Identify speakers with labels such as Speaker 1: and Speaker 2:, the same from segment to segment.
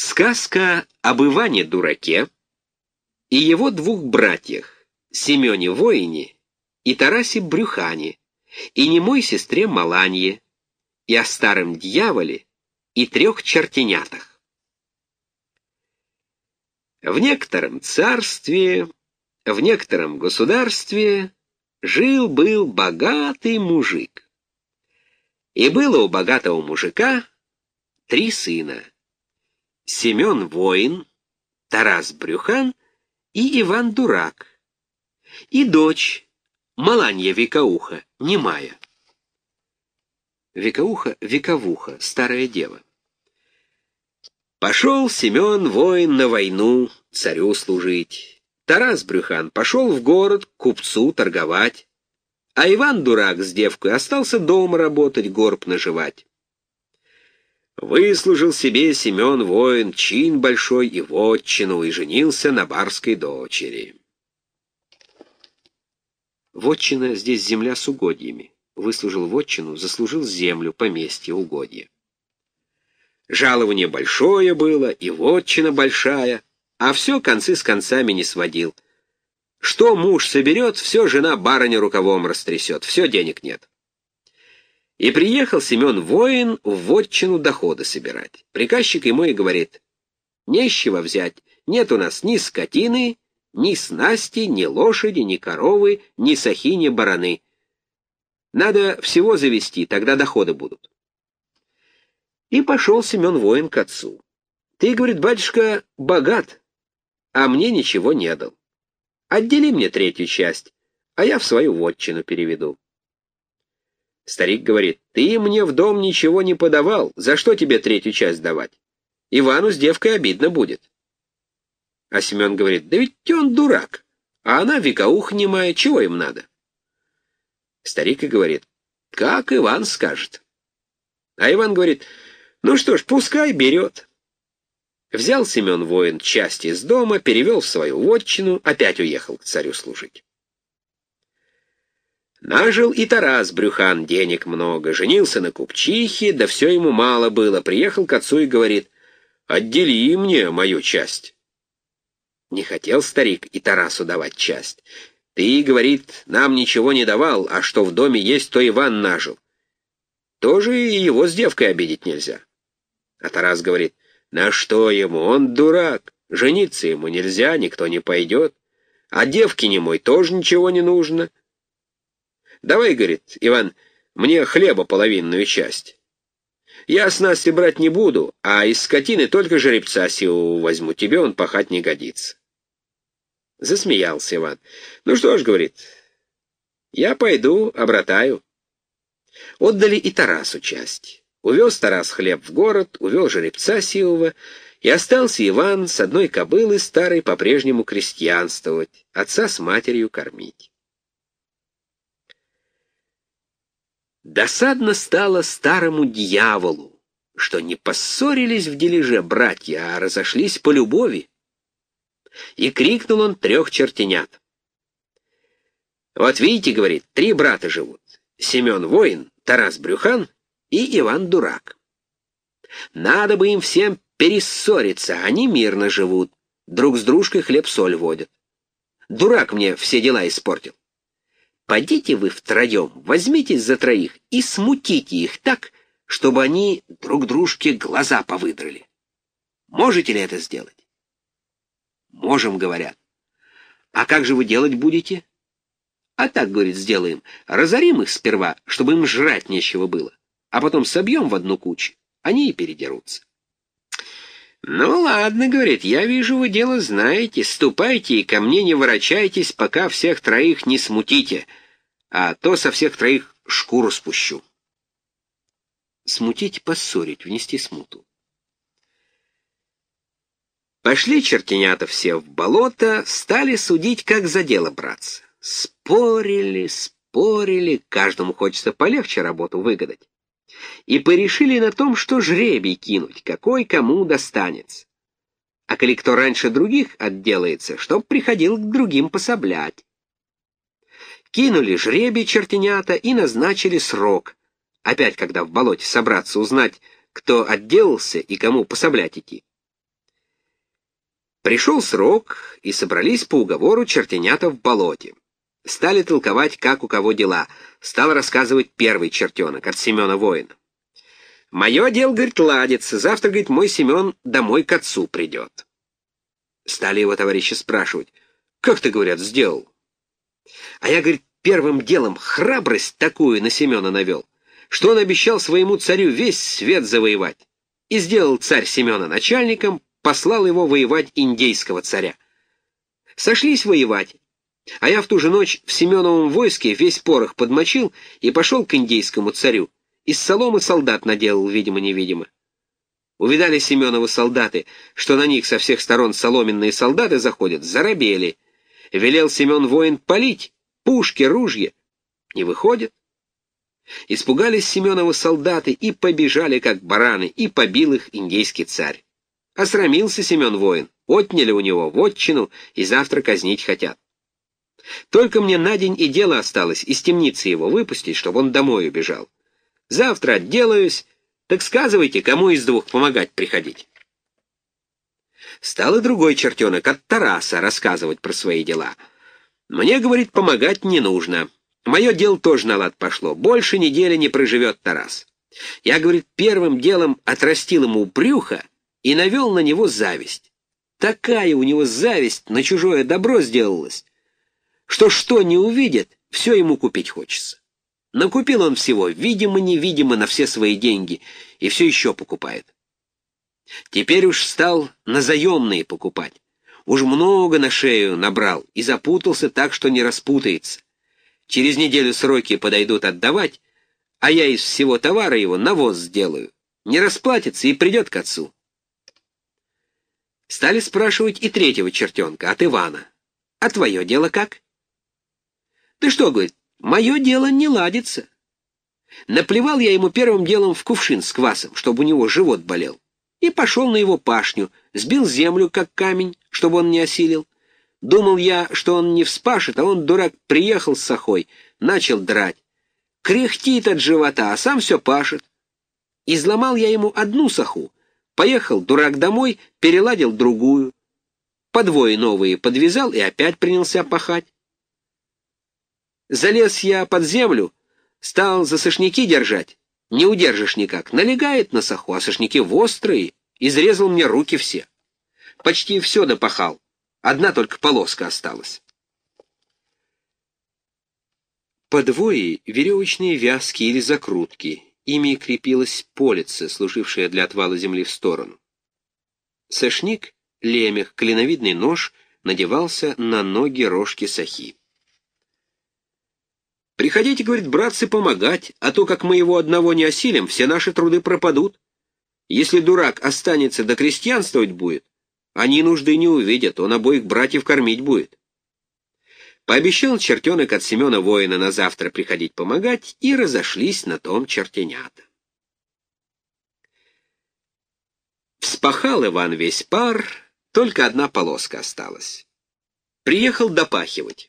Speaker 1: Сказка об Иване-дураке и его двух братьях, Семене Воине и Тарасе Брюхане, и немой сестре Маланье, и о старом дьяволе и трех чертенятах. В некотором царстве, в некотором государстве жил-был богатый мужик. И было у богатого мужика три сына. Семен Воин, Тарас Брюхан и Иван Дурак. И дочь, Маланья Векауха, немая. Векауха — вековуха, старая дева. Пошел Семен воин на войну, царю служить. Тарас Брюхан пошел в город к купцу торговать. А Иван-дурак с девкой остался дома работать, горб наживать. Выслужил себе Семен воин чин большой и вотчину, и женился на барской дочери. Вотчина здесь земля с угодьями. Выслужил вотчину, заслужил землю, поместье, угодье. Жалование большое было, и вотчина большая, а все концы с концами не сводил. Что муж соберет, все жена барыня рукавом растрясет, все денег нет. И приехал Семен воин в вотчину доходы собирать. Приказчик ему и говорит, «Нещего взять, нет у нас ни скотины, ни снасти, ни лошади, ни коровы, ни сахи, ни бараны. Надо всего завести, тогда доходы будут». И пошел Семен воин к отцу. «Ты, — говорит, батюшка, — богат, а мне ничего не дал. Отдели мне третью часть, а я в свою вотчину переведу». Старик говорит, ты мне в дом ничего не подавал, за что тебе третью часть давать? Ивану с девкой обидно будет. А Семен говорит, да ведь он дурак, а она векаух немая, чего им надо? Старик и говорит, как Иван скажет. А Иван говорит, ну что ж, пускай берет. Взял Семен воин часть из дома, перевел в свою вотчину, опять уехал к царю служить. Нажил и Тарас Брюхан денег много, женился на купчихе, да все ему мало было. Приехал к отцу и говорит, «Отдели мне мою часть». Не хотел старик и Тарасу давать часть. «Ты, — говорит, — нам ничего не давал, а что в доме есть, то Иван нажил. Тоже и его с девкой обидеть нельзя». А Тарас говорит, «На что ему? Он дурак. Жениться ему нельзя, никто не пойдет. А девке не мой тоже ничего не нужно». Давай, говорит, Иван, мне хлеба половинную часть. Я с Настей брать не буду, а из скотины только жеребца силу возьму, тебе он пахать не годится. Засмеялся Иван. Ну что ж, говорит, я пойду, обратаю. Отдали и Тарасу часть. Увез Тарас хлеб в город, увел жеребца силова, и остался Иван с одной кобылы старой по-прежнему крестьянствовать, отца с матерью кормить. Досадно стало старому дьяволу, что не поссорились в дележе братья, а разошлись по любови. И крикнул он трех чертенят. «Вот видите, — говорит, — три брата живут. Семен воин, Тарас Брюхан и Иван Дурак. Надо бы им всем перессориться, они мирно живут, друг с дружкой хлеб-соль водят. Дурак мне все дела испортил. Пойдите вы втроем, возьмитесь за троих и смутите их так, чтобы они друг дружке глаза повыдрали. Можете ли это сделать? Можем, говорят. А как же вы делать будете? А так, говорит, сделаем. Разорим их сперва, чтобы им жрать нечего было, а потом собьем в одну кучу. Они и передерутся. «Ну ладно, — говорит, — я вижу, вы дело знаете. Ступайте и ко мне не ворочайтесь, пока всех троих не смутите, а то со всех троих шкуру спущу». Смутить, поссорить, внести смуту. Пошли чертенята все в болото, стали судить, как за дело браться. Спорили, спорили, каждому хочется полегче работу выгадать и порешили на том, что жребий кинуть, какой кому достанется. А коли кто раньше других отделается, чтоб приходил к другим пособлять. Кинули жребий чертенята и назначили срок. Опять, когда в болоте собраться узнать, кто отделался и кому пособлять идти. Пришел срок, и собрались по уговору чертенята в болоте. Стали толковать, как у кого дела. Стал рассказывать первый чертенок от Семена Воина. «Мое дело, — говорит, — ладится. Завтра, — говорит, — мой Семен домой к отцу придет». Стали его товарищи спрашивать, «Как ты, — говорят, — сделал?» А я, говорит, первым делом храбрость такую на Семена навел, что он обещал своему царю весь свет завоевать. И сделал царь Семена начальником, послал его воевать индейского царя. Сошлись воевать, а я в ту же ночь в Семеновом войске весь порох подмочил и пошел к индейскому царю. Из соломы солдат наделал, видимо-невидимо. Увидали Семеновы солдаты, что на них со всех сторон соломенные солдаты заходят, заробели. Велел Семен воин полить, пушки, ружья. Не выходят. Испугались Семеновы солдаты и побежали, как бараны, и побил их индейский царь. Осрамился Семен воин, отняли у него вотчину и завтра казнить хотят. Только мне на день и дело осталось из темницы его выпустить, чтобы он домой убежал. Завтра отделаюсь, так сказывайте, кому из двух помогать приходить. Стал и другой чертенок от Тараса рассказывать про свои дела. Мне, говорит, помогать не нужно. Мое дело тоже на лад пошло. Больше недели не проживет Тарас. Я, говорит, первым делом отрастил ему брюхо и навел на него зависть. Такая у него зависть на чужое добро сделалась, что что не увидит, все ему купить хочется. Накупил он всего, видимо-невидимо, на все свои деньги, и все еще покупает. Теперь уж стал на заемные покупать. Уж много на шею набрал и запутался так, что не распутается. Через неделю сроки подойдут отдавать, а я из всего товара его навоз сделаю. Не расплатится и придет к отцу. Стали спрашивать и третьего чертенка, от Ивана. «А твое дело как?» «Ты что, — говорит, — мое дело не ладится». Наплевал я ему первым делом в кувшин с квасом, чтобы у него живот болел, и пошел на его пашню, сбил землю, как камень, чтобы он не осилил. Думал я, что он не вспашет, а он, дурак, приехал с сахой, начал драть. Кряхтит от живота, а сам все пашет. Изломал я ему одну саху, поехал, дурак, домой, переладил другую. Подвои новые подвязал и опять принялся пахать. Залез я под землю, стал за сошники держать. Не удержишь никак. Налегает на саху, а сошники острые. Изрезал мне руки все. Почти все допахал. Одна только полоска осталась. Подвои — веревочные вязки или закрутки. Ими крепилась полица, служившая для отвала земли в сторону. Сошник, лемех, клиновидный нож надевался на ноги рожки сахи. Приходите, говорит, братцы, помогать, а то, как мы его одного не осилим, все наши труды пропадут. Если дурак останется да крестьянствовать будет, они нужды не увидят, он обоих братьев кормить будет. Пообещал чертенок от Семена воина на завтра приходить помогать, и разошлись на том чертенята. Вспахал Иван весь пар, только одна полоска осталась. Приехал допахивать.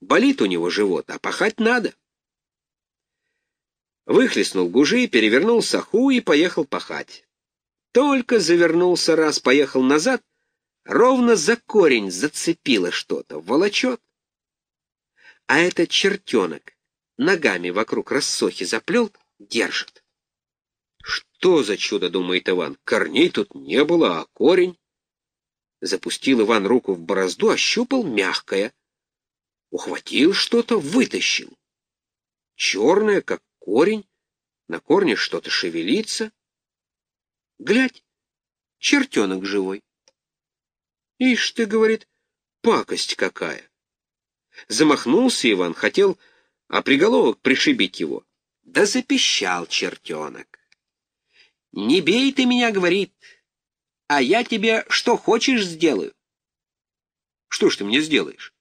Speaker 1: Болит у него живот, а пахать надо. Выхлестнул гужи, перевернул саху и поехал пахать. Только завернулся раз, поехал назад, ровно за корень зацепило что-то, волочет. А этот чертенок ногами вокруг рассохи заплел, держит. Что за чудо, думает Иван, корней тут не было, а корень. Запустил Иван руку в борозду, ощупал мягкое — Ухватил что-то, вытащил. Черное, как корень, на корне что-то шевелится. Глядь, чертенок живой. Ишь ты, говорит, пакость какая. Замахнулся Иван, хотел, а приголовок пришибить его. Да запищал чертенок. «Не бей ты меня, — говорит, — а я тебе что хочешь сделаю». «Что ж ты мне сделаешь?»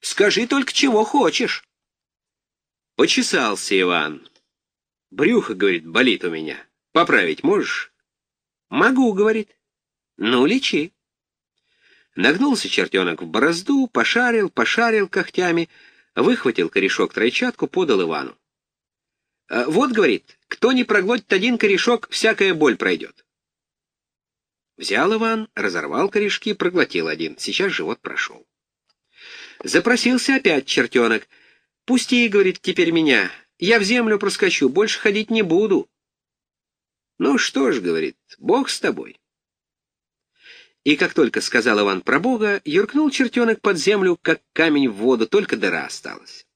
Speaker 1: Скажи только, чего хочешь. Почесался Иван. Брюхо, говорит, болит у меня. Поправить можешь? Могу, говорит. Ну, лечи. Нагнулся чертенок в борозду, пошарил, пошарил когтями, выхватил корешок-тройчатку, подал Ивану. «А «Вот, — говорит, — кто не проглотит один корешок, всякая боль пройдет». Взял Иван, разорвал корешки, проглотил один. Сейчас живот прошел. Запросился опять чертенок. «Пусти, — говорит, — теперь меня. Я в землю проскочу, больше ходить не буду». «Ну что ж, — говорит, — Бог с тобой». И как только сказал Иван про Бога, юркнул чертенок под землю, как камень в воду, только дыра осталась.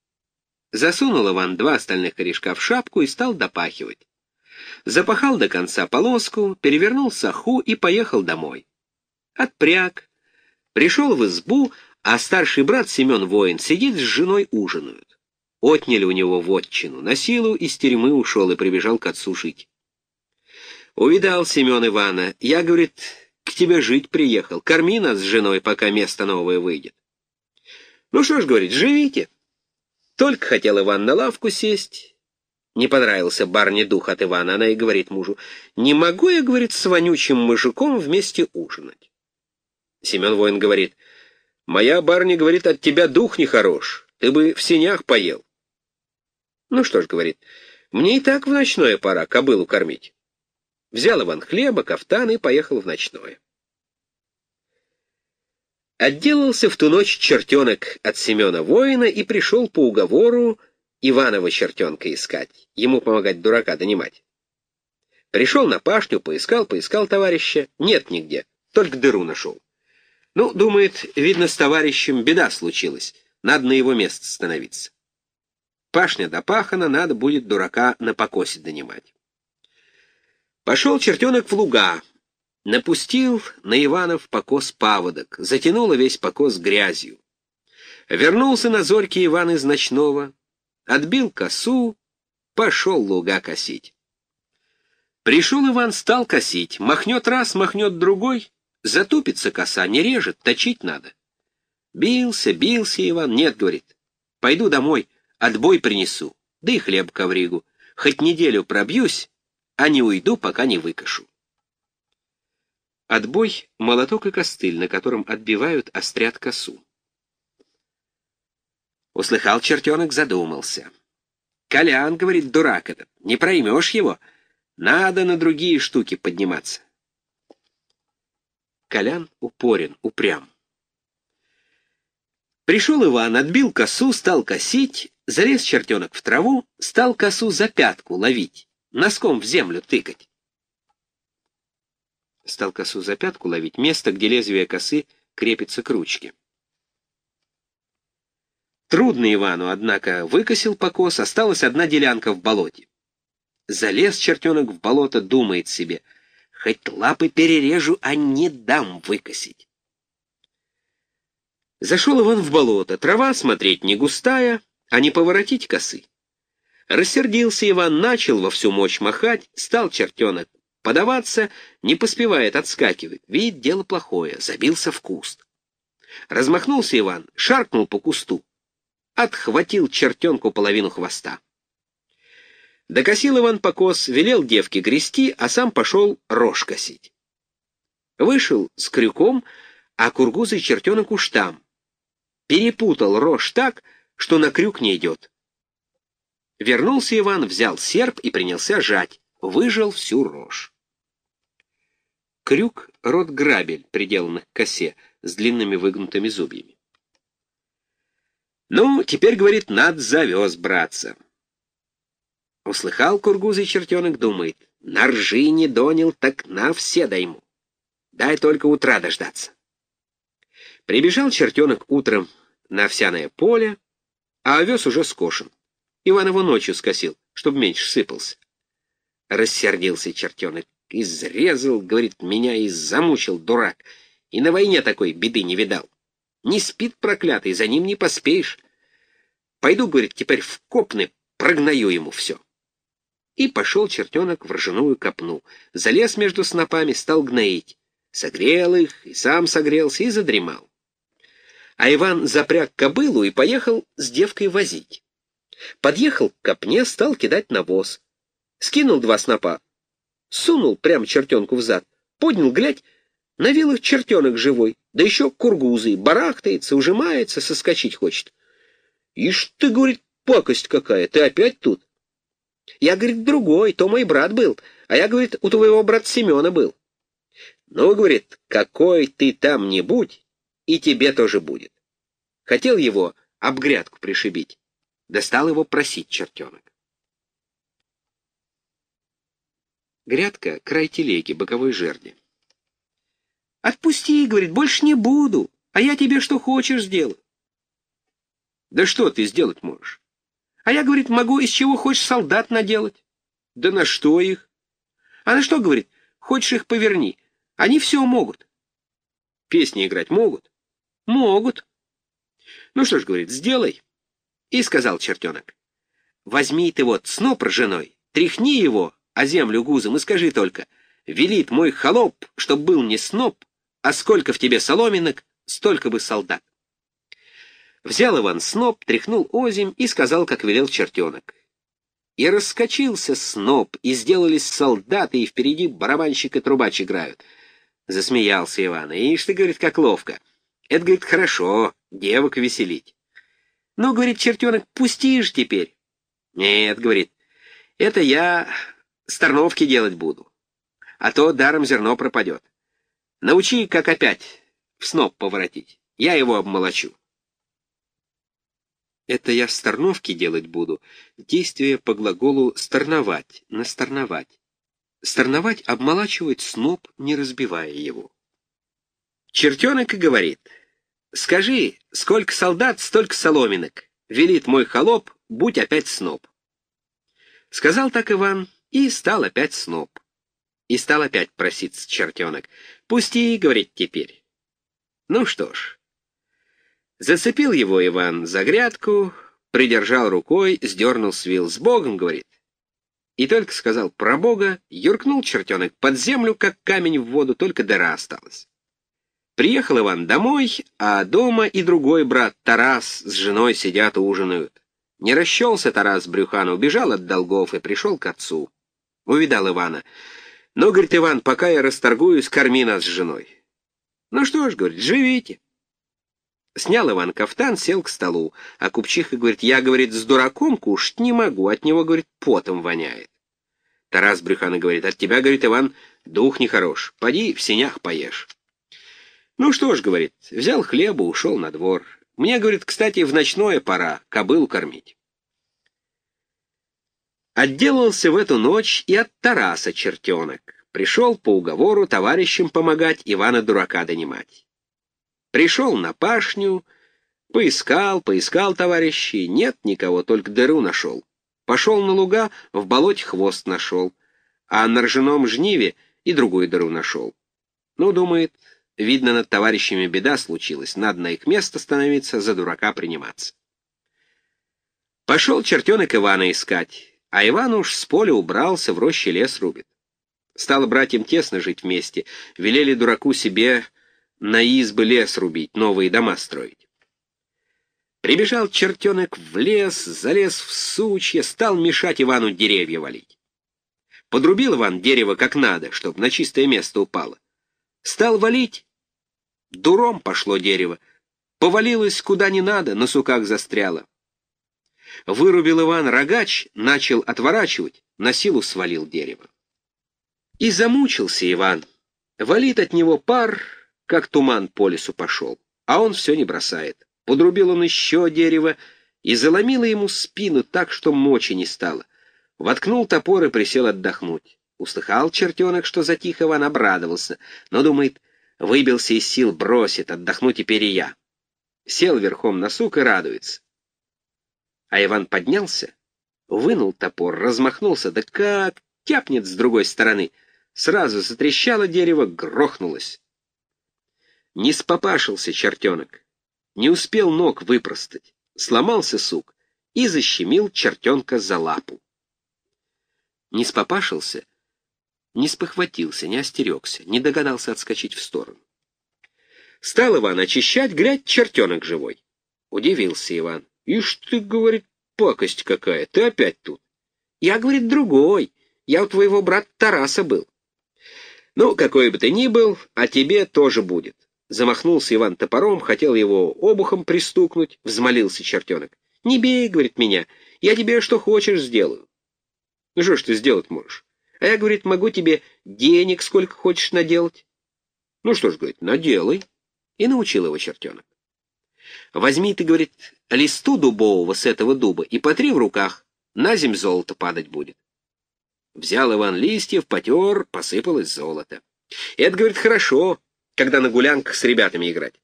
Speaker 1: Засунул Иван два остальных корешка в шапку и стал допахивать. Запахал до конца полоску, перевернул саху и поехал домой. Отпряг. Пришел в избу, а старший брат Семен Воин сидит с женой ужинают. Отняли у него вотчину, на силу из тюрьмы ушел и прибежал к отцу жить. Увидал Семен Ивана. Я, говорит, к тебе жить приехал. Корми нас с женой, пока место новое выйдет. Ну что ж, говорит, живите. Только хотел Иван на лавку сесть. Не понравился барне дух от Ивана. Она и говорит мужу, не могу я, говорит, с вонючим мужиком вместе ужинать. Семен Воин говорит, моя барня, говорит, от тебя дух нехорош. Ты бы в сенях поел. Ну что ж, говорит, мне и так в ночное пора кобылу кормить. Взял Иван хлеба, кафтан и поехал в ночное. Отделался в ту ночь чертенок от Семена воина и пришел по уговору Иванова чертенка искать, ему помогать дурака донимать. Пришел на пашню, поискал, поискал товарища, нет нигде, только дыру нашел. Ну, думает, видно, с товарищем беда случилась, надо на его место становиться. Пашня допахана, надо будет дурака на покосе донимать. Пошел чертенок в луга, напустил на Иванов покос паводок, затянуло весь покос грязью. Вернулся на зорьке Иван из ночного, отбил косу, пошел луга косить. Пришел Иван, стал косить, махнет раз, махнет другой, затупится коса, не режет, точить надо. Бился, бился Иван, нет, говорит, пойду домой, отбой принесу, да и хлеб ковригу, хоть неделю пробьюсь, а не уйду, пока не выкашу. Отбой — молоток и костыль, на котором отбивают, острят косу. Услыхал чертенок, задумался. «Колян, — говорит, — дурак этот, не проймешь его. Надо на другие штуки подниматься». Колян упорен, упрям. Пришел Иван, отбил косу, стал косить, залез чертенок в траву, стал косу за пятку ловить носком в землю тыкать. Стал косу за пятку ловить, место, где лезвие косы крепится к ручке. Трудно Ивану, однако, выкосил покос, осталась одна делянка в болоте. Залез чертенок в болото, думает себе, хоть лапы перережу, а не дам выкосить. Зашел Иван в болото, трава смотреть не густая, а не поворотить косы. Рассердился Иван, начал во всю мощь махать, стал чертенок подаваться, не поспевает, отскакивать. Видит, дело плохое, забился в куст. Размахнулся Иван, шаркнул по кусту, отхватил чертенку половину хвоста. Докосил Иван покос, велел девке грести, а сам пошел рожь косить. Вышел с крюком, а кургузый чертенок уж там. Перепутал рожь так, что на крюк не идет. Вернулся Иван, взял серп и принялся жать. Выжал всю рожь. Крюк — рот грабель, приделанных к косе, с длинными выгнутыми зубьями. «Ну, теперь, — говорит, — над завез браться». Услыхал кургузый чертенок, думает, «На ржи не донил, так на все дайму. Дай только утра дождаться». Прибежал чертенок утром на овсяное поле, а овес уже скошен. Иван его ночью скосил, чтоб меньше сыпался. Рассердился чертенок. Изрезал, говорит, меня и замучил, дурак. И на войне такой беды не видал. Не спит проклятый, за ним не поспеешь. Пойду, говорит, теперь в копны, прогною ему все. И пошел чертенок в ржаную копну. Залез между снопами, стал гноить. Согрел их, и сам согрелся, и задремал. А Иван запряг кобылу и поехал с девкой возить. Подъехал к копне, стал кидать навоз. Скинул два снопа, сунул прямо чертенку в зад, поднял, глядь, на вилах чертенок живой, да еще кургузый, барахтается, ужимается, соскочить хочет. Ишь ты, говорит, пакость какая, ты опять тут? Я, говорит, другой, то мой брат был, а я, говорит, у твоего брата Семена был. Ну, говорит, какой ты там не будь, и тебе тоже будет. Хотел его об грядку пришибить. Достал его просить чертенок. Грядка — край телеги, боковой жерди. «Отпусти, — говорит, — больше не буду, а я тебе что хочешь сделаю». «Да что ты сделать можешь?» «А я, — говорит, — могу из чего хочешь солдат наделать». «Да на что их?» «А на что, — говорит, — хочешь их поверни, они все могут». «Песни играть могут?» «Могут». «Ну что ж, — говорит, — сделай». И сказал чертенок, «Возьми ты вот сноп ржаной, тряхни его, а землю гузом и скажи только, велит мой холоп, чтоб был не сноп, а сколько в тебе соломинок, столько бы солдат. Взял Иван сноп, тряхнул озим и сказал, как велел чертенок. И раскочился сноп, и сделались солдаты, и впереди барабанщик и трубач играют. Засмеялся Иван. Ишь ты, говорит, как ловко. Это, говорит, хорошо, девок веселить. Ну, говорит чертенок, пусти ж теперь. Нет, говорит, это я Сторновки делать буду. А то даром зерно пропадет. Научи, как опять в сноп поворотить. Я его обмолочу. Это я сторновки делать буду. Действие по глаголу «сторновать», «насторновать». Сторновать — обмолачивать сноп, не разбивая его. Чертенок и говорит, «Скажи, сколько солдат, столько соломинок. Велит мой холоп, будь опять сноп». Сказал так Иван, и стал опять сноп. И стал опять проситься чертенок. «Пусти», — говорит теперь. Ну что ж. Зацепил его Иван за грядку, придержал рукой, сдернул свил. «С Богом», — говорит. И только сказал про Бога, юркнул чертенок под землю, как камень в воду, только дыра осталась. Приехал Иван домой, а дома и другой брат Тарас с женой сидят ужинают. Не расчелся Тарас Брюхана, убежал от долгов и пришел к отцу. Увидал Ивана. «Ну, — говорит Иван, — пока я расторгуюсь, корми нас с женой». «Ну что ж, — говорит, — живите». Снял Иван кафтан, сел к столу, а купчиха говорит, «Я, — говорит, — с дураком кушать не могу, от него, — говорит, — потом воняет». Тарас Брюхана говорит, «От тебя, — говорит Иван, — дух нехорош, поди в сенях поешь». «Ну что ж, — говорит, — взял хлеба, ушел на двор. Мне, — говорит, — кстати, в ночное пора кобылу кормить». Отделался в эту ночь и от Тараса чертенок. Пришел по уговору товарищам помогать Ивана Дурака донимать. Пришел на пашню, поискал, поискал товарищей, нет никого, только дыру нашел. Пошел на луга, в болоте хвост нашел, а на ржаном жниве и другую дыру нашел. Ну, думает, видно, над товарищами беда случилась, надо на их место становиться, за дурака приниматься. Пошел чертенок Ивана искать. А Иван уж с поля убрался, в роще лес рубит. Стало братьям тесно жить вместе, велели дураку себе на избы лес рубить, новые дома строить. Прибежал чертенок в лес, залез в сучья, стал мешать Ивану деревья валить. Подрубил Иван дерево как надо, чтоб на чистое место упало. Стал валить. Дуром пошло дерево. Повалилось куда не надо, на суках застряло. Вырубил Иван рогач, начал отворачивать, на силу свалил дерево. И замучился Иван. Валит от него пар, как туман по лесу пошел, а он все не бросает. Подрубил он еще дерево и заломило ему спину так, что мочи не стало. Воткнул топор и присел отдохнуть. Услыхал чертенок, что затих Иван, обрадовался, но, думает, выбился из сил, бросит, отдохну теперь и я. Сел верхом на сук и радуется. А Иван поднялся, вынул топор, размахнулся, да как тяпнет с другой стороны. Сразу затрещало дерево, грохнулось. Не спопашился чертенок, не успел ног выпростать, сломался сук и защемил чертенка за лапу. Не спопашился, не спохватился, не остерегся, не догадался отскочить в сторону. Стал Иван очищать, глядь, чертенок живой. Удивился Иван. «Ишь ты, — говорит, — пакость какая, ты опять тут». «Я, — говорит, — другой. Я у твоего брата Тараса был». «Ну, какой бы ты ни был, а тебе тоже будет». Замахнулся Иван топором, хотел его обухом пристукнуть, взмолился чертенок. «Не бей, — говорит, — меня, я тебе что хочешь сделаю». «Ну что ж ты сделать можешь? А я, — говорит, — могу тебе денег сколько хочешь наделать». Ну что ж, говорит, наделай. И научил его чертенок. Возьми, ты, говорит, листу дубового с этого дуба и потри в руках, на земь золото падать будет. Взял Иван листьев, потер, посыпалось золото. Это, говорит, хорошо, когда на гулянках с ребятами играть.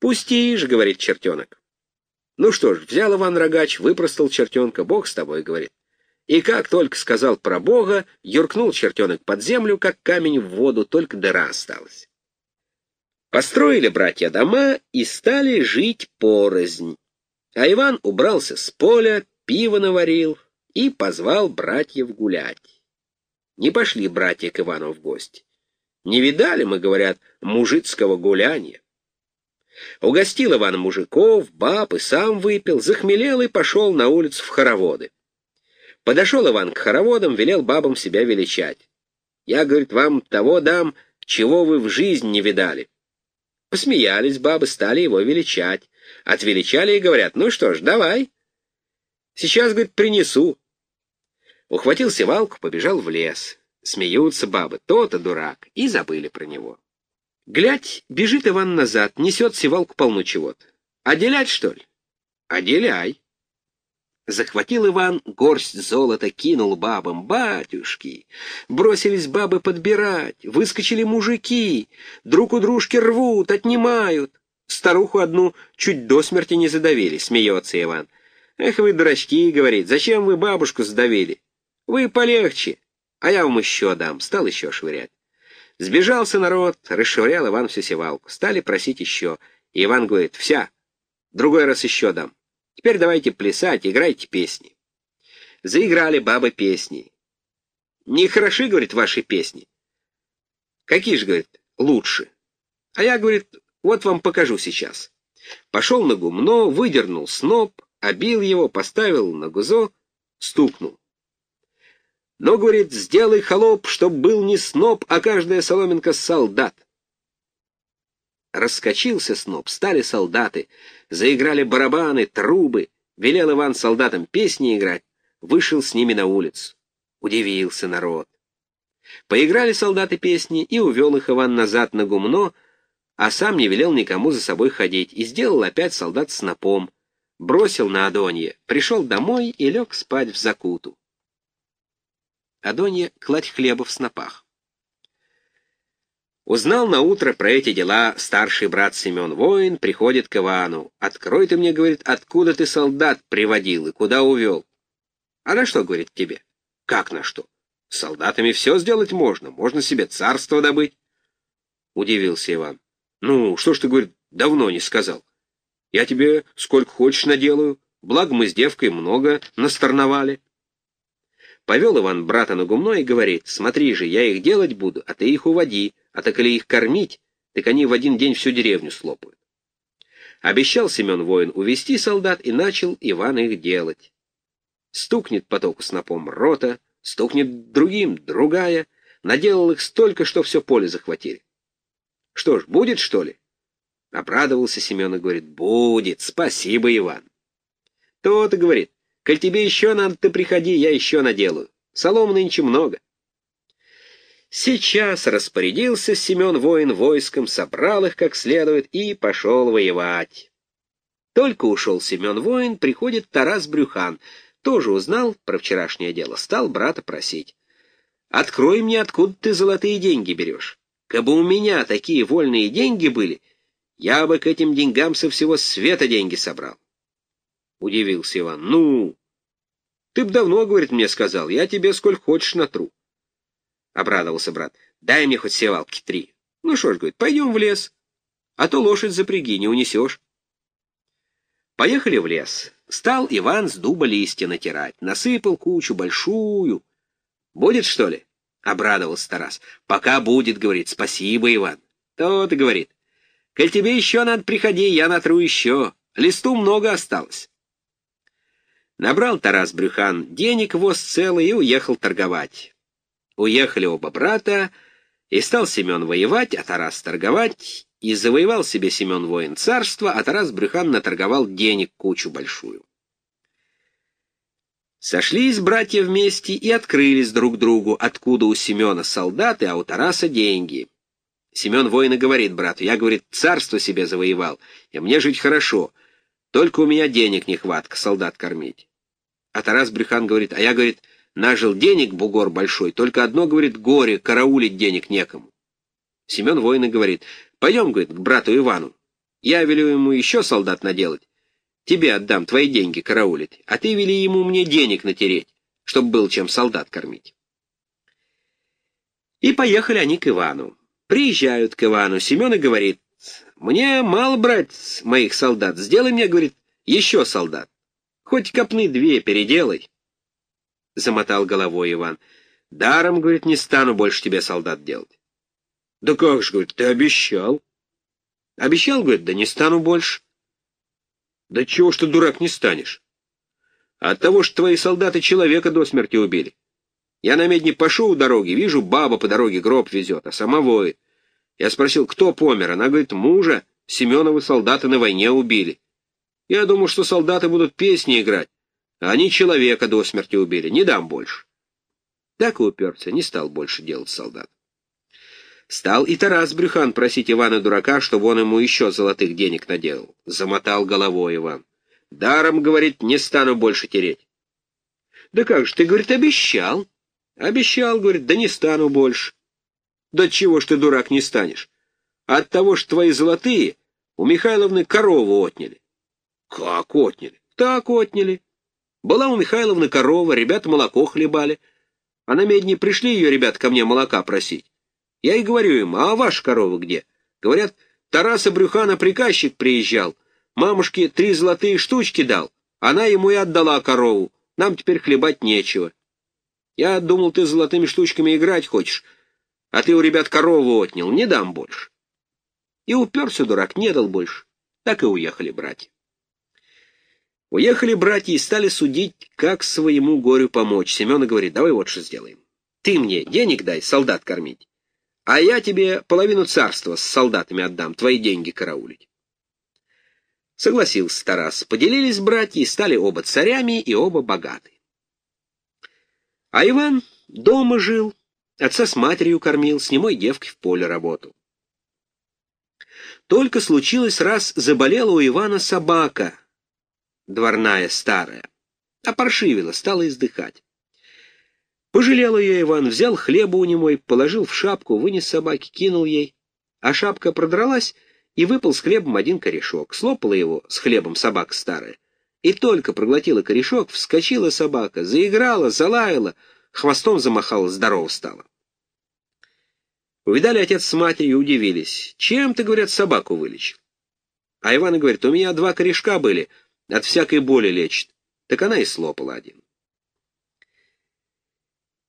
Speaker 1: «Пустишь», — говорит чертенок. Ну что ж, взял Иван Рогач, выпростал чертенка, Бог с тобой, говорит. И как только сказал про Бога, юркнул чертенок под землю, как камень в воду, только дыра осталась. Построили братья дома и стали жить порознь. А Иван убрался с поля, пиво наварил и позвал братьев гулять. Не пошли братья к Ивану в гости. Не видали мы, говорят, мужицкого гуляния. Угостил Иван мужиков, баб и сам выпил, захмелел и пошел на улицу в хороводы. Подошел Иван к хороводам, велел бабам себя величать. Я, говорит, вам того дам, чего вы в жизнь не видали. Посмеялись бабы, стали его величать. Отвеличали и говорят, ну что ж, давай. Сейчас, говорит, принесу. Ухватил севалку, побежал в лес. Смеются бабы, то-то дурак, и забыли про него. Глядь, бежит Иван назад, несет севалку полну чего-то. Отделять, что ли? Отделяй. Захватил Иван горсть золота, кинул бабам. Батюшки! Бросились бабы подбирать, выскочили мужики, друг у дружки рвут, отнимают. Старуху одну чуть до смерти не задавили, смеется Иван. Эх вы, дурачки, говорит, зачем вы бабушку задавили? Вы полегче, а я вам еще дам. Стал еще швырять. Сбежался народ, расшвырял Иван всю севалку. Стали просить еще. И Иван говорит, вся, другой раз еще дам. Теперь давайте плясать, играйте песни. Заиграли бабы песни. Не хороши, говорит, ваши песни. Какие же, говорит, лучше? А я, говорит, вот вам покажу сейчас. Пошел на гумно, выдернул сноп, обил его, поставил на гузо, стукнул. Но, говорит, сделай холоп, чтоб был не сноп, а каждая соломинка солдат. Раскочился сноп, стали солдаты, заиграли барабаны, трубы. Велел Иван солдатам песни играть, вышел с ними на улицу. Удивился народ. Поиграли солдаты песни, и увел их Иван назад на гумно, а сам не велел никому за собой ходить, и сделал опять солдат снопом. Бросил на Адонье, пришел домой и лег спать в закуту. Адонья кладь хлеба в снопах. Узнал на утро про эти дела старший брат Семен Воин, приходит к Ивану. «Открой ты мне, — говорит, — откуда ты солдат приводил и куда увел?» «А на что, — говорит, — тебе?» «Как на что? С солдатами все сделать можно, можно себе царство добыть». Удивился Иван. «Ну, что ж ты, — говорит, — давно не сказал? Я тебе сколько хочешь наделаю, благо мы с девкой много насторновали». Повел Иван брата на гумно и говорит, смотри же, я их делать буду, а ты их уводи, а так или их кормить, так они в один день всю деревню слопают. Обещал Семен воин увести солдат, и начал Иван их делать. Стукнет потоку снопом рота, стукнет другим, другая, наделал их столько, что все поле захватили. Что ж, будет, что ли? Обрадовался Семен и говорит, будет, спасибо, Иван. То-то, говорит, Коль тебе еще надо, ты приходи, я еще наделаю. Солом нынче много. Сейчас распорядился Семен воин войском, собрал их как следует и пошел воевать. Только ушел Семен воин, приходит Тарас Брюхан, тоже узнал про вчерашнее дело, стал брата просить. «Открой мне, откуда ты золотые деньги берешь. Кабы у меня такие вольные деньги были, я бы к этим деньгам со всего света деньги собрал. Удивился Иван. «Ну, ты б давно, — говорит, — мне сказал, я тебе сколько хочешь натру. Обрадовался брат. Дай мне хоть севалки три. Ну что ж, говорит, пойдем в лес, а то лошадь запряги, не унесешь. Поехали в лес. Стал Иван с дуба листья натирать, насыпал кучу большую. Будет, что ли? Обрадовался Тарас. Пока будет, говорит, спасибо, Иван. Тот и говорит. Коль тебе еще надо, приходи, я натру еще. Листу много осталось. Набрал Тарас Брюхан денег воз целый и уехал торговать. Уехали оба брата, и стал Семен воевать, а Тарас торговать, и завоевал себе Семен воин царство, а Тарас Брюхан наторговал денег кучу большую. Сошлись братья вместе и открылись друг другу, откуда у Семена солдаты, а у Тараса деньги. Семен воина говорит брату, я, говорит, царство себе завоевал, и мне жить хорошо, только у меня денег нехватка, солдат кормить. А Тарас Брюхан говорит, а я, говорит, нажил денег, бугор большой, только одно, говорит, горе, караулить денег некому. Семен воина говорит, пойдем, говорит, к брату Ивану, я велю ему еще солдат наделать, тебе отдам твои деньги караулить, а ты вели ему мне денег натереть, чтоб был чем солдат кормить. И поехали они к Ивану. Приезжают к Ивану. Семен и говорит, мне мало брать моих солдат. Сделай мне, говорит, еще солдат. Хоть копны две переделай. Замотал головой Иван. Даром, говорит, не стану больше тебе солдат делать. Да как же, говорит, ты обещал. Обещал, говорит, да не стану больше. Да чего ж ты, дурак, не станешь? От того, что твои солдаты человека до смерти убили. Я на медне пошел у дороги, вижу, баба по дороге гроб везет, а сама воет. Я спросил, кто помер? Она говорит, мужа, Семеновы солдаты на войне убили. Я думал, что солдаты будут песни играть, а они человека до смерти убили. Не дам больше. Так и уперся, не стал больше делать солдат. Стал и Тарас Брюхан просить Ивана Дурака, чтобы он ему еще золотых денег наделал. Замотал головой Иван. Даром, говорит, не стану больше тереть. Да как же, ты, говорит, обещал. Обещал, говорит, да не стану больше. Да чего ж ты, дурак, не станешь? От того, что твои золотые у Михайловны корову отняли. Как отняли? Так отняли. Была у Михайловны корова, ребята молоко хлебали. А на медне пришли ее ребята ко мне молока просить. Я и говорю им, а ваша корова где? Говорят, Тараса Брюхана приказчик приезжал, мамушке три золотые штучки дал, она ему и отдала корову, нам теперь хлебать нечего. Я думал, ты золотыми штучками играть хочешь, а ты у ребят корову отнял, не дам больше. И уперся дурак, не дал больше. Так и уехали братья. Уехали братья и стали судить, как своему горю помочь. Семена говорит, давай вот что сделаем. Ты мне денег дай, солдат кормить, а я тебе половину царства с солдатами отдам, твои деньги караулить. Согласился Тарас. Поделились братья и стали оба царями и оба богаты. А Иван дома жил, отца с матерью кормил, с немой девкой в поле работал. Только случилось раз, заболела у Ивана собака, дворная старая, а паршивила, стала издыхать. Пожалел ее Иван, взял хлеба у немой, положил в шапку, вынес собаке, кинул ей, а шапка продралась, и выпал с хлебом один корешок. Слопала его с хлебом собака старая, и только проглотила корешок, вскочила собака, заиграла, залаяла, хвостом замахала, здорово стала. Увидали отец с матерью удивились. Чем ты, говорят, собаку вылечил? А Иван говорит, у меня два корешка были, от всякой боли лечит. Так она и слопала один.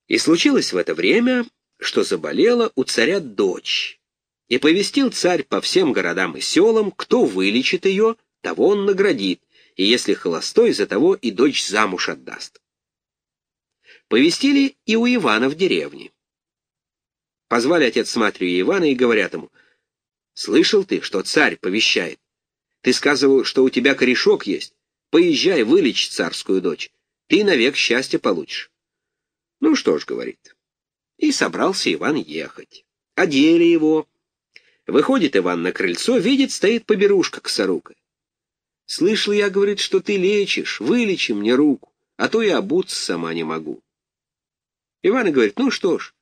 Speaker 1: И случилось в это время, что заболела у царя дочь. И повестил царь по всем городам и селам, кто вылечит ее, того он наградит, и если холостой, за того и дочь замуж отдаст. Повестили и у Ивана в деревне. Позвали отец с матерью Ивана и говорят ему, «Слышал ты, что царь повещает? Ты сказывал, что у тебя корешок есть. Поезжай, вылечь царскую дочь. Ты навек счастье получишь». Ну что ж, говорит. И собрался Иван ехать. Одели его. Выходит Иван на крыльцо, видит, стоит поберушка косорукая. Слышал я, говорит, что ты лечишь, вылечи мне руку, а то я обуться сама не могу. Иван говорит, ну что ж,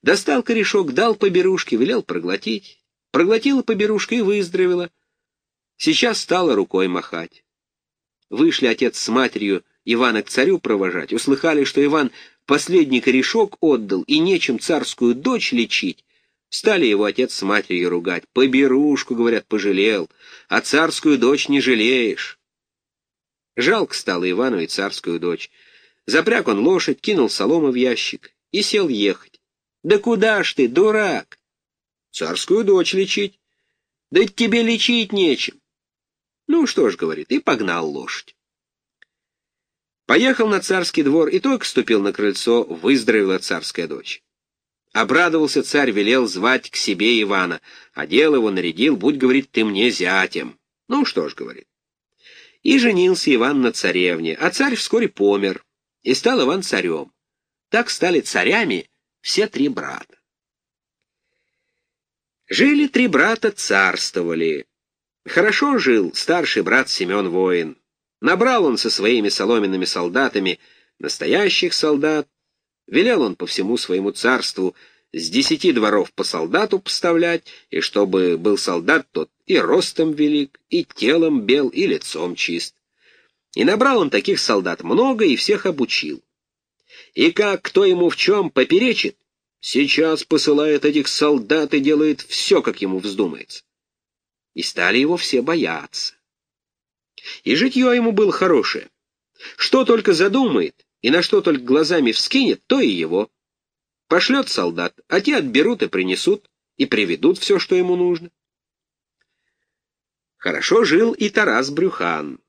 Speaker 1: достал корешок, дал поберушке, велел проглотить. Проглотила поберушка и выздоровела. Сейчас стала рукой махать. Вышли отец с матерью Ивана к царю провожать, услыхали, что Иван последний корешок отдал и нечем царскую дочь лечить, Стали его отец с матерью ругать. Поберушку, говорят, пожалел, а царскую дочь не жалеешь. Жалко стало Ивану и царскую дочь. Запряг он лошадь, кинул солому в ящик и сел ехать. Да куда ж ты, дурак? Царскую дочь лечить. Да ведь тебе лечить нечем. Ну что ж, говорит, и погнал лошадь. Поехал на царский двор и только ступил на крыльцо, выздоровела царская дочь. Обрадовался царь, велел звать к себе Ивана. Одел его, нарядил, будь, говорит, ты мне зятем. Ну что ж, говорит. И женился Иван на царевне, а царь вскоре помер, и стал Иван царем. Так стали царями все три брата. Жили три брата, царствовали. Хорошо жил старший брат Семен Воин. Набрал он со своими соломенными солдатами настоящих солдат, велел он по всему своему царству с десяти дворов по солдату поставлять, и чтобы был солдат тот и ростом велик, и телом бел, и лицом чист. И набрал он таких солдат много и всех обучил. И как кто ему в чем поперечит, сейчас посылает этих солдат и делает все, как ему вздумается. И стали его все бояться. И житье ему было хорошее. Что только задумает, и на что только глазами вскинет, то и его. Пошлет солдат, а те отберут и принесут, и приведут все, что ему нужно. Хорошо жил и Тарас Брюхан.